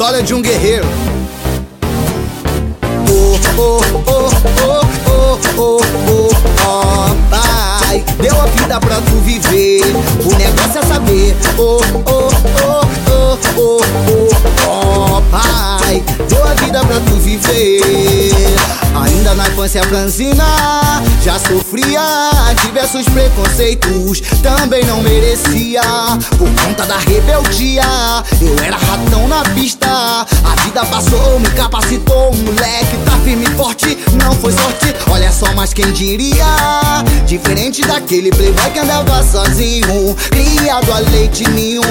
História de um guerreiro. Oh, oh, oh, oh, oh, oh, oh, oh, pai. Deu a vida pra tu viver. O negócio é saber. Oh, oh, oh, oh, oh, oh, oh, pai. Deu a vida pra tu viver. Ainda na infância franzina Já sofria diversos preconceitos. Também não merecia Por conta da rebeldia. Eu era ratão na pista A vida passou, me capacitou Moleque tá mas quem diria Diferente daquele playboy que andava sozinho Criado a leite ninho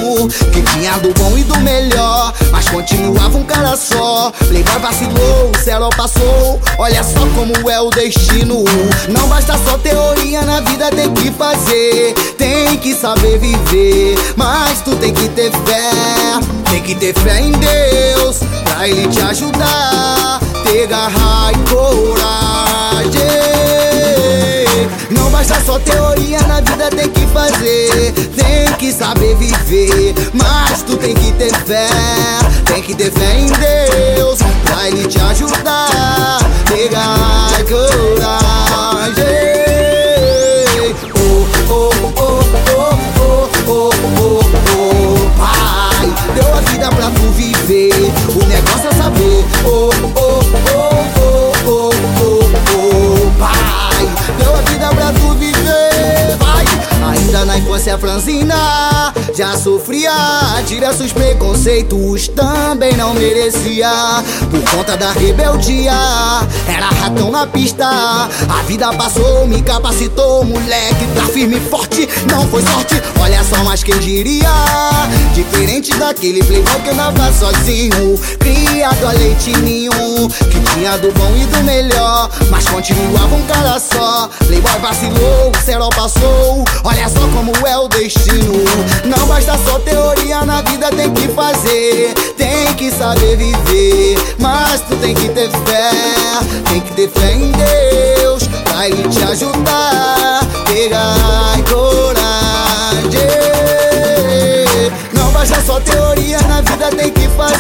Que tinha do bom e do melhor Mas continuava um cara só Playboy vacilou, o céu passou Olha só como é o destino. Não basta só teoria na vida, tem que fazer. Tem que saber viver, mas tu tem que ter fé. Tem que ter fé em Deus, pra Ele te ajudar. Ter garra e coragem. Não basta só teoria na vida, tem que fazer. Tem que saber viver, mas tu tem que ter fé. Tem que ter fé em Deus, pra Ele te ajudar pegar coragem. Oh, oh, oh, oh, oh, oh, oh, oh, pai. Deu a vida pra tu viver. O negócio é saber. Oh, oh, oh, infância franzina já sofria diversos preconceitos, também não merecia. Por conta da rebeldia, era ratão na pista. A vida passou, me capacitou, moleque, tá firme e forte, não foi sorte. Olha só, mas quem diria? Diferente daquele playboy que andava sozinho, criado a leite ninho, que tinha do bom e do melhor, mas continuava um cara só. Playboy vacilou, o cerol passou, olha só como é o destino. Não basta só teoria na vida, tem que fazer. Tem que saber viver, mas tu tem que ter fé. Tem que ter fé em Deus, pra Ele te ajudar.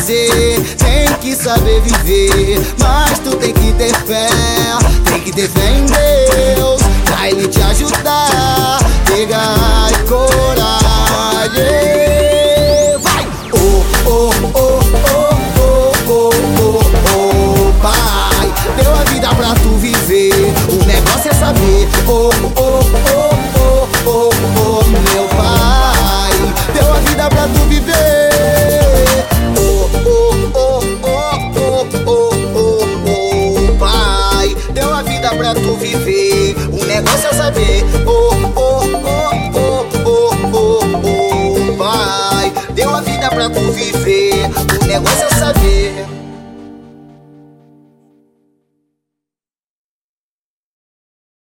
Fazer. Tem que saber viver, mas tu tem que ter fé. Tem que ter fé em Deus, pra Ele te ajudar. Pegar coragem. Vai! Oh, oh, oh, oh, oh, oh, oh, oh, pai. Deu a vida pra tu viver. O negócio é saber. Oh, oh, oh, oh, oh, oh, meu pai. Saber. Oh, oh, oh, oh, oh, oh, oh, pai. Deu a vida pra tu viver. O negócio é saber.